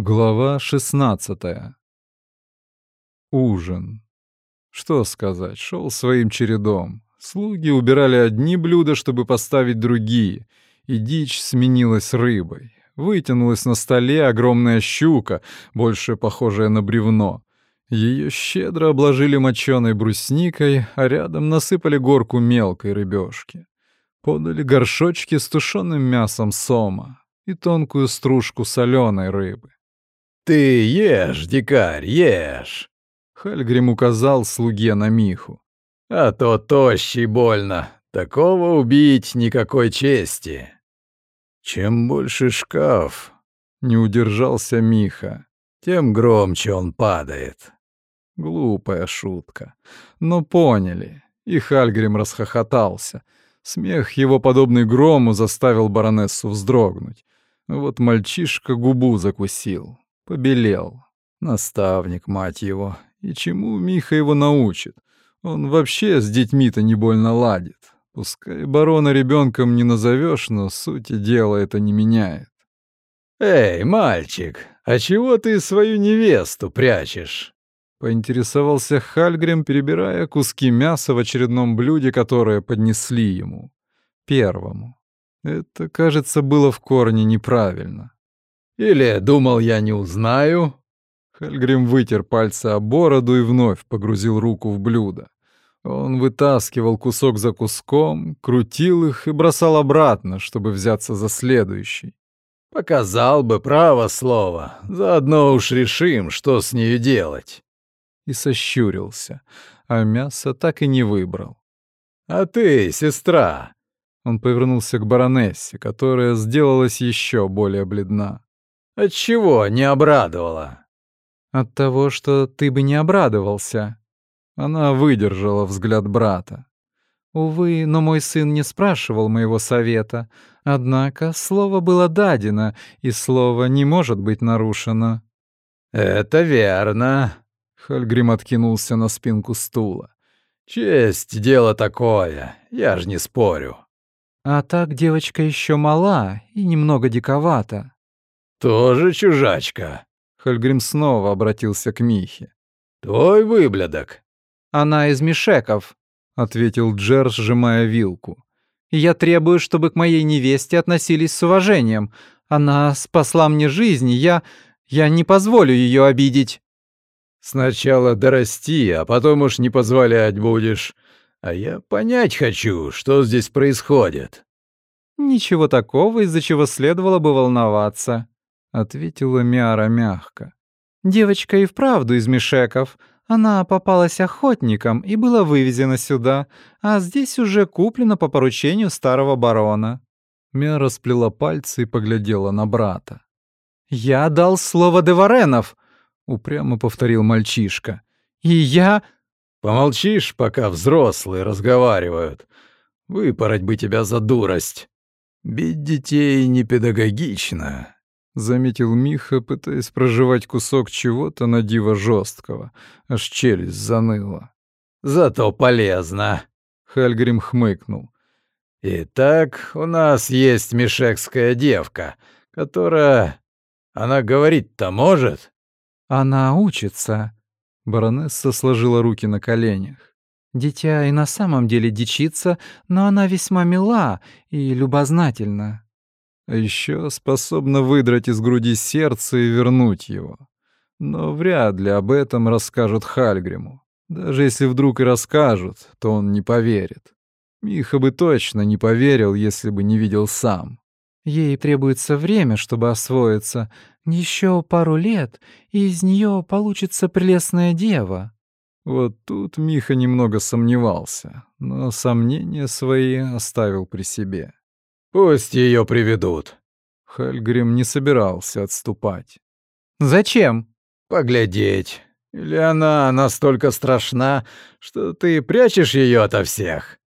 Глава 16. Ужин. Что сказать, шел своим чередом. Слуги убирали одни блюда, чтобы поставить другие, и дичь сменилась рыбой. Вытянулась на столе огромная щука, больше похожая на бревно. Ее щедро обложили моченой брусникой, а рядом насыпали горку мелкой рыбешки. Подали горшочки с тушеным мясом сома и тонкую стружку соленой рыбы. «Ты ешь, дикарь, ешь!» Хальгрим указал слуге на Миху. «А то тощий больно. Такого убить никакой чести». «Чем больше шкаф», — не удержался Миха, — «тем громче он падает». Глупая шутка. Но поняли. И Хальгрим расхохотался. Смех его, подобный грому, заставил баронессу вздрогнуть. Вот мальчишка губу закусил. Побелел. Наставник, мать его. И чему Миха его научит? Он вообще с детьми-то не больно ладит. Пускай барона ребенком не назовешь, но сути дела это не меняет. «Эй, мальчик, а чего ты свою невесту прячешь?» Поинтересовался Хальгрим, перебирая куски мяса в очередном блюде, которое поднесли ему. Первому. Это, кажется, было в корне неправильно. Или думал, я не узнаю?» Хальгрим вытер пальцы о бороду и вновь погрузил руку в блюдо. Он вытаскивал кусок за куском, крутил их и бросал обратно, чтобы взяться за следующий. «Показал бы право слово, заодно уж решим, что с нею делать». И сощурился, а мясо так и не выбрал. «А ты, сестра?» Он повернулся к баронессе, которая сделалась еще более бледна. Отчего не обрадовала? От того, что ты бы не обрадовался. Она выдержала взгляд брата. Увы, но мой сын не спрашивал моего совета. Однако слово было дадено, и слово не может быть нарушено. Это верно. Хальгрим откинулся на спинку стула. Честь — дело такое, я ж не спорю. А так девочка еще мала и немного диковата. «Тоже чужачка?» Хальгрим снова обратился к Михе. «Твой выблядок». «Она из Мишеков», — ответил Джер, сжимая вилку. «Я требую, чтобы к моей невесте относились с уважением. Она спасла мне жизнь, и я... я не позволю ее обидеть». «Сначала дорасти, а потом уж не позволять будешь. А я понять хочу, что здесь происходит». «Ничего такого, из-за чего следовало бы волноваться», — ответила Миара мягко. «Девочка и вправду из Мишеков. Она попалась охотником и была вывезена сюда, а здесь уже куплена по поручению старого барона». Миара сплела пальцы и поглядела на брата. «Я дал слово Деваренов», — упрямо повторил мальчишка. «И я...» «Помолчишь, пока взрослые разговаривают. Выпороть бы тебя за дурость. Бить детей не педагогично заметил Миха, пытаясь проживать кусок чего-то на диво жесткого, аж челюсть заныла. «Зато полезно», — Хальгрим хмыкнул. «Итак, у нас есть мишекская девка, которая... Она говорить-то может?» «Она учится», — баронесса сложила руки на коленях. «Дитя и на самом деле дичится, но она весьма мила и любознательна». А еще способна выдрать из груди сердце и вернуть его. Но вряд ли об этом расскажут Хальгриму. Даже если вдруг и расскажут, то он не поверит. Миха бы точно не поверил, если бы не видел сам. Ей требуется время, чтобы освоиться. Еще пару лет, и из нее получится прелестная дева. Вот тут Миха немного сомневался, но сомнения свои оставил при себе. Пусть ее приведут. Хальгрим не собирался отступать. Зачем? Поглядеть. Или она настолько страшна, что ты прячешь ее ото всех?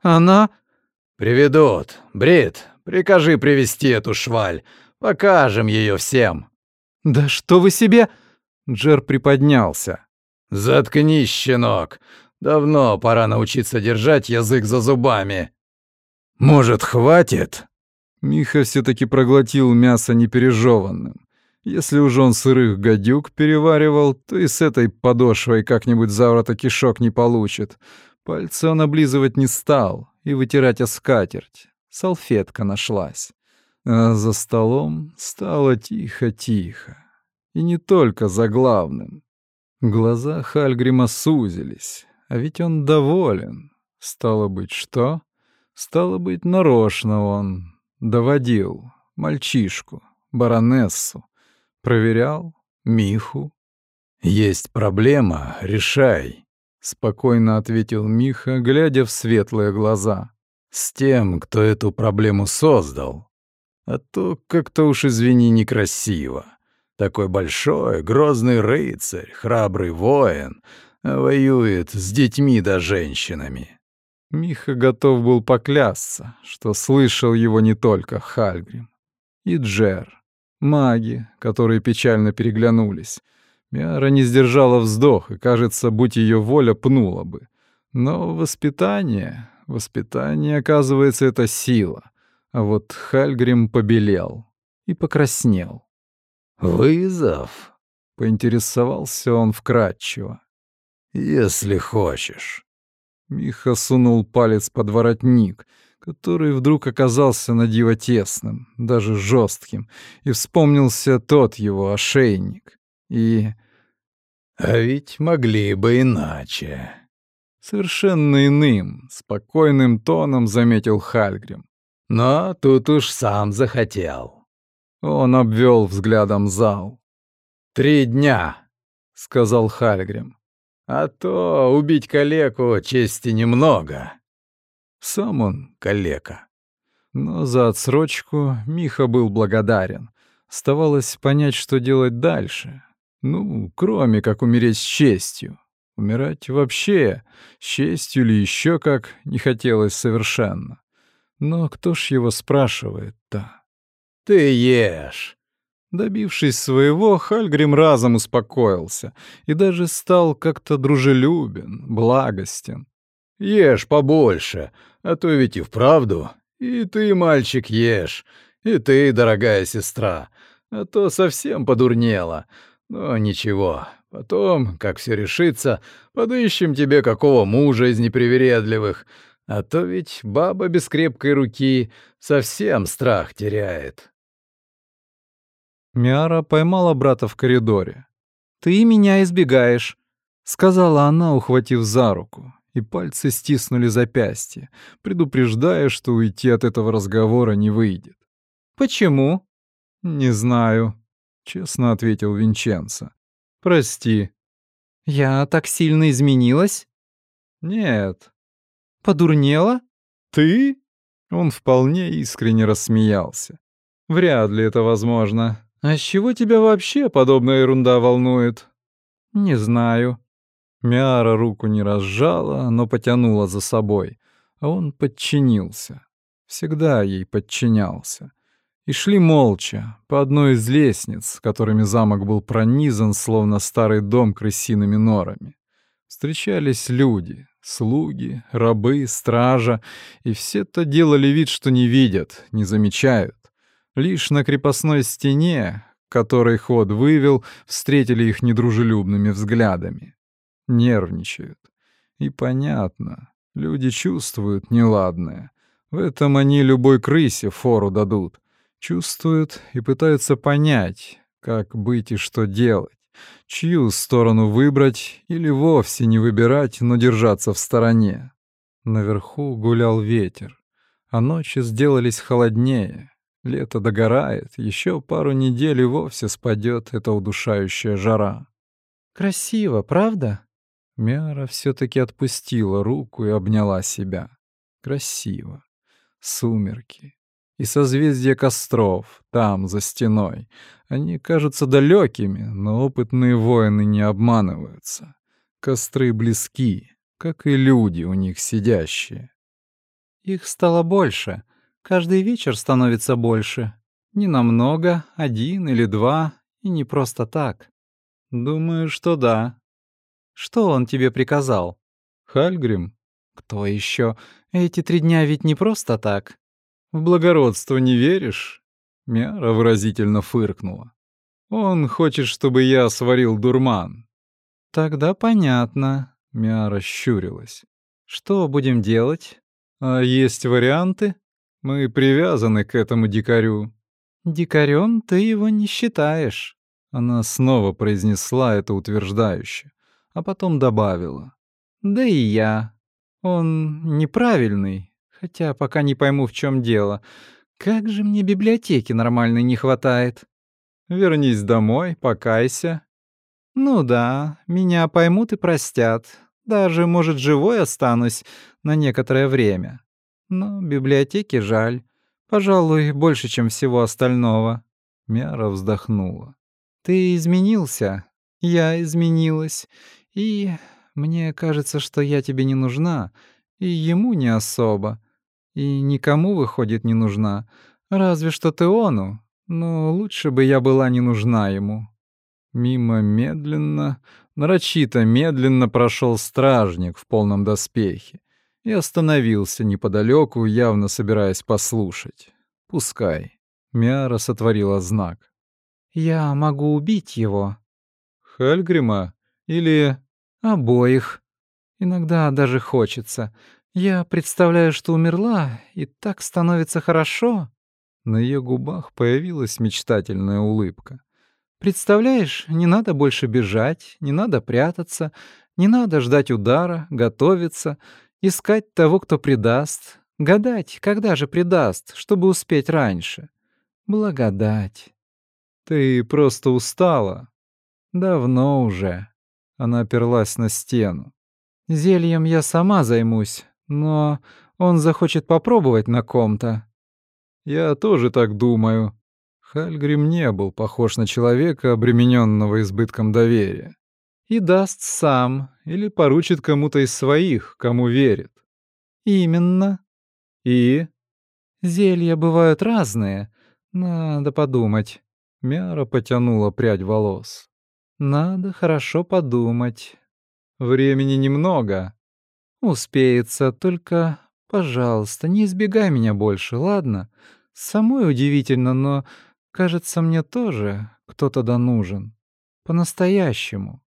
Она? Приведут. Брит, прикажи привести эту шваль. Покажем ее всем. Да что вы себе? Джер приподнялся. Заткнись, щенок. Давно пора научиться держать язык за зубами. «Может, хватит?» Миха все таки проглотил мясо непережеванным. Если уж он сырых гадюк переваривал, то и с этой подошвой как-нибудь завтра кишок не получит. Пальцы он облизывать не стал и вытирать о скатерть. Салфетка нашлась. А за столом стало тихо-тихо. И не только за главным. Глаза Хальгрима сузились, а ведь он доволен. Стало быть, что? Стало быть, нарочно он доводил мальчишку, баронессу, проверял Миху. «Есть проблема, решай», — спокойно ответил Миха, глядя в светлые глаза. «С тем, кто эту проблему создал. А то как-то уж, извини, некрасиво. Такой большой, грозный рыцарь, храбрый воин, а воюет с детьми да женщинами. Миха готов был поклясться, что слышал его не только Хальгрим. И Джер, маги, которые печально переглянулись. Миара не сдержала вздох, и, кажется, будь ее воля, пнула бы. Но воспитание... Воспитание, оказывается, это сила. А вот Хальгрим побелел и покраснел. «Вызов?» — поинтересовался он вкратчиво. «Если хочешь». Миха сунул палец под воротник, который вдруг оказался на диво тесным, даже жестким, и вспомнился тот его ошейник. И... «А ведь могли бы иначе». Совершенно иным, спокойным тоном заметил Хальгрим. «Но тут уж сам захотел». Он обвел взглядом зал. «Три дня», — сказал Хальгрим. «А то убить калеку чести немного». Сам он калека. Но за отсрочку Миха был благодарен. Оставалось понять, что делать дальше. Ну, кроме как умереть с честью. Умирать вообще, с честью или еще как, не хотелось совершенно. Но кто ж его спрашивает-то? «Ты ешь!» Добившись своего, Хальгрим разом успокоился и даже стал как-то дружелюбен, благостен. «Ешь побольше, а то ведь и вправду. И ты, мальчик, ешь, и ты, дорогая сестра, а то совсем подурнела. Но ничего, потом, как все решится, подыщем тебе какого мужа из непривередливых, а то ведь баба без крепкой руки совсем страх теряет». Миара поймала брата в коридоре. «Ты меня избегаешь», — сказала она, ухватив за руку, и пальцы стиснули запястье, предупреждая, что уйти от этого разговора не выйдет. «Почему?» «Не знаю», — честно ответил Винченцо. «Прости». «Я так сильно изменилась?» «Нет». «Подурнела?» «Ты?» Он вполне искренне рассмеялся. «Вряд ли это возможно. «А с чего тебя вообще подобная ерунда волнует?» «Не знаю». Миара руку не разжала, но потянула за собой, а он подчинился. Всегда ей подчинялся. И шли молча, по одной из лестниц, которыми замок был пронизан, словно старый дом крысиными норами. Встречались люди, слуги, рабы, стража, и все-то делали вид, что не видят, не замечают. Лишь на крепостной стене, который ход вывел, встретили их недружелюбными взглядами. Нервничают. И понятно, люди чувствуют неладное. В этом они любой крысе фору дадут. Чувствуют и пытаются понять, как быть и что делать. Чью сторону выбрать или вовсе не выбирать, но держаться в стороне. Наверху гулял ветер, а ночи сделались холоднее. Лето догорает, еще пару недель и вовсе спадет эта удушающая жара. Красиво, правда? Мяра все-таки отпустила руку и обняла себя. Красиво. Сумерки. И созвездие костров, там, за стеной. Они кажутся далекими, но опытные воины не обманываются. Костры близки, как и люди у них сидящие. Их стало больше — Каждый вечер становится больше. Не намного, один или два, и не просто так. Думаю, что да. Что он тебе приказал? Хальгрим? Кто еще? Эти три дня ведь не просто так. В благородство не веришь? Мяра выразительно фыркнула. Он хочет, чтобы я сварил дурман. Тогда понятно, Миара щурилась. Что будем делать? А есть варианты? Мы привязаны к этому дикарю. Дикарем ты его не считаешь. Она снова произнесла это утверждающе, а потом добавила. Да и я. Он неправильный, хотя пока не пойму, в чем дело. Как же мне библиотеки нормальной не хватает. Вернись домой, покайся. Ну да, меня поймут и простят. Даже, может, живой останусь на некоторое время. Но библиотеки жаль. Пожалуй, больше, чем всего остального. Мяра вздохнула. Ты изменился. Я изменилась. И мне кажется, что я тебе не нужна. И ему не особо. И никому, выходит, не нужна. Разве что ты ону. Но лучше бы я была не нужна ему. Мимо медленно, нарочито медленно прошел стражник в полном доспехе и остановился неподалеку, явно собираясь послушать. Пускай. Миара сотворила знак. «Я могу убить его». «Хальгрима? Или...» «Обоих. Иногда даже хочется. Я представляю, что умерла, и так становится хорошо». На ее губах появилась мечтательная улыбка. «Представляешь, не надо больше бежать, не надо прятаться, не надо ждать удара, готовиться, искать того, кто предаст, гадать, когда же предаст, чтобы успеть раньше. Благодать. Ты просто устала. Давно уже». Она оперлась на стену. «Зельем я сама займусь, но он захочет попробовать на ком-то. Я тоже так думаю. Хальгрим не был похож на человека, обремененного избытком доверия. И даст сам или поручит кому-то из своих, кому верит. Именно. И? Зелья бывают разные. Надо подумать. Мяра потянула прядь волос. Надо хорошо подумать. Времени немного. Успеется, только, пожалуйста, не избегай меня больше, ладно? Самой удивительно, но, кажется, мне тоже кто-то да нужен. По-настоящему.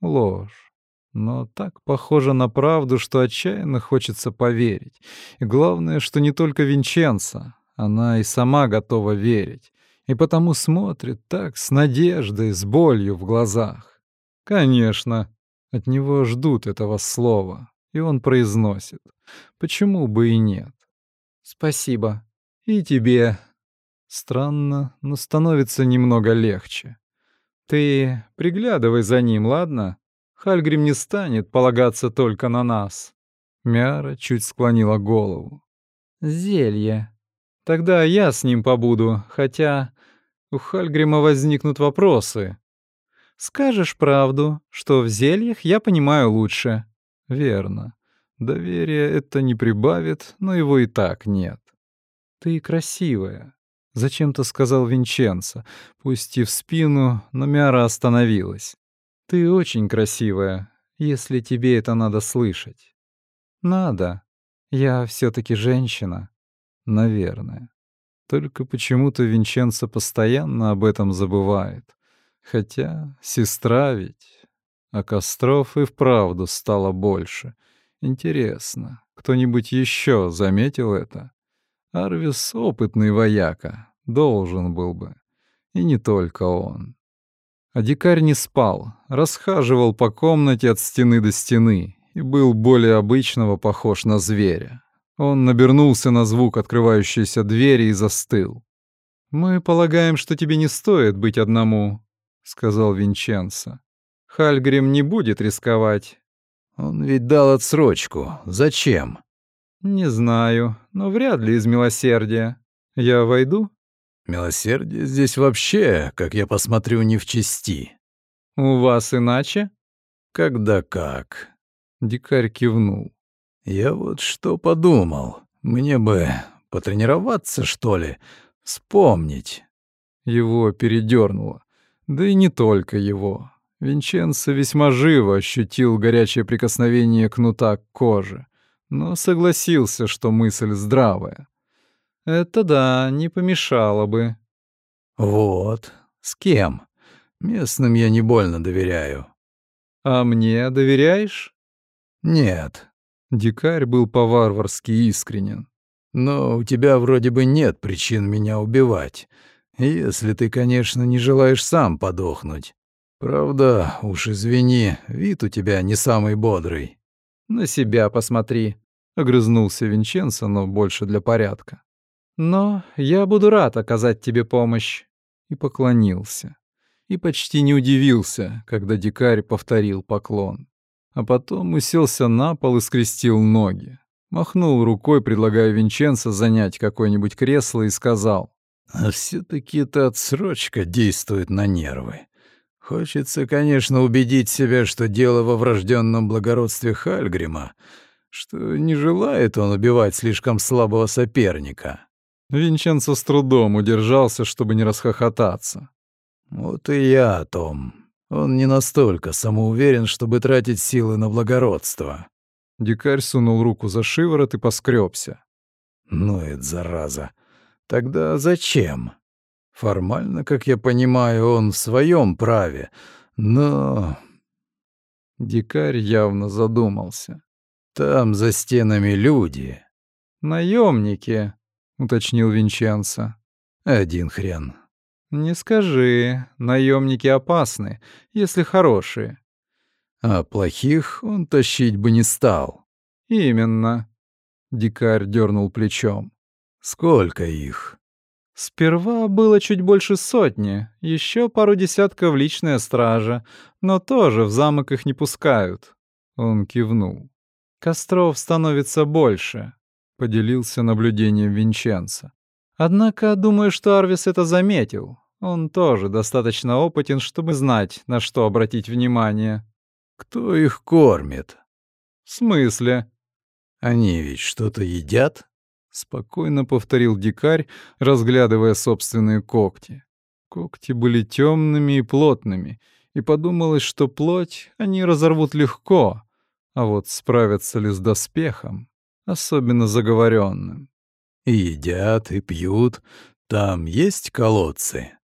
Ложь. Но так похоже на правду, что отчаянно хочется поверить. И главное, что не только Винченца. Она и сама готова верить. И потому смотрит так, с надеждой, с болью в глазах. Конечно, от него ждут этого слова и он произносит. Почему бы и нет? Спасибо. И тебе. Странно, но становится немного легче. Ты приглядывай за ним, ладно? Хальгрим не станет полагаться только на нас. Мяра чуть склонила голову. Зелье. Тогда я с ним побуду, хотя у Хальгрима возникнут вопросы. Скажешь правду, что в зельях я понимаю лучше. Верно. Доверия это не прибавит, но его и так нет. Ты красивая. Зачем-то сказал Винченцо, пусть в спину, но Мяра остановилась. Ты очень красивая, если тебе это надо слышать. Надо. Я все таки женщина. Наверное. Только почему-то Винченцо постоянно об этом забывает. Хотя сестра ведь... А костров и вправду стало больше. Интересно, кто-нибудь еще заметил это? Арвис — опытный вояка, должен был бы. И не только он. А дикарь не спал, расхаживал по комнате от стены до стены и был более обычного похож на зверя. Он набернулся на звук открывающейся двери и застыл. «Мы полагаем, что тебе не стоит быть одному», — сказал Винченцо. Хальгрим не будет рисковать. Он ведь дал отсрочку. Зачем? Не знаю, но вряд ли из милосердия. Я войду? Милосердие здесь вообще, как я посмотрю, не в чести. У вас иначе? Когда как? Дикарь кивнул. Я вот что подумал. Мне бы потренироваться, что ли, вспомнить. Его передернуло. Да и не только его. Винченцо весьма живо ощутил горячее прикосновение кнута к коже, но согласился, что мысль здравая. Это да, не помешало бы. Вот. С кем? Местным я не больно доверяю». «А мне доверяешь?» «Нет». Дикарь был по-варварски искренен. «Но у тебя вроде бы нет причин меня убивать, если ты, конечно, не желаешь сам подохнуть. Правда, уж извини, вид у тебя не самый бодрый». «На себя посмотри», — огрызнулся Винченцо, но больше для порядка. «Но я буду рад оказать тебе помощь», — и поклонился. И почти не удивился, когда дикарь повторил поклон. А потом уселся на пол и скрестил ноги. Махнул рукой, предлагая Винченцо занять какое-нибудь кресло, и сказал. «А все-таки эта отсрочка действует на нервы. Хочется, конечно, убедить себя, что дело во врожденном благородстве Хальгрима, что не желает он убивать слишком слабого соперника. Винченцо с трудом удержался, чтобы не расхохотаться. Вот и я о том. Он не настолько самоуверен, чтобы тратить силы на благородство. Дикарь сунул руку за шиворот и поскребся. Ну это зараза. Тогда зачем? Формально, как я понимаю, он в своем праве, но... Дикарь явно задумался. Там за стенами люди. Наемники, уточнил Винченцо. Один хрен. Не скажи, наемники опасны, если хорошие. А плохих он тащить бы не стал. Именно. Дикарь дернул плечом. Сколько их? Сперва было чуть больше сотни, еще пару десятков личная стража, но тоже в замок их не пускают. Он кивнул. Костров становится больше, поделился наблюдением Винченца. Однако, думаю, что Арвис это заметил. Он тоже достаточно опытен, чтобы знать, на что обратить внимание. Кто их кормит? В смысле? Они ведь что-то едят? Спокойно повторил дикарь, разглядывая собственные когти. Когти были темными и плотными, и подумалось, что плоть они разорвут легко, а вот справятся ли с доспехом, особенно заговоренным. И едят, и пьют. Там есть колодцы?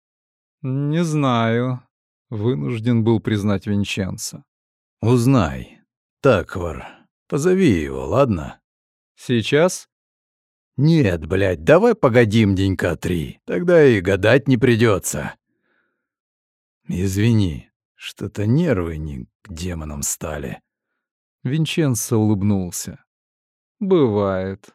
Не знаю. Вынужден был признать Винченцо. Узнай. Таквар, позови его, ладно? Сейчас? Нет, блядь, давай погодим денька три. Тогда и гадать не придется. Извини, что-то нервы не к демонам стали. Винченцо улыбнулся. «Бывает».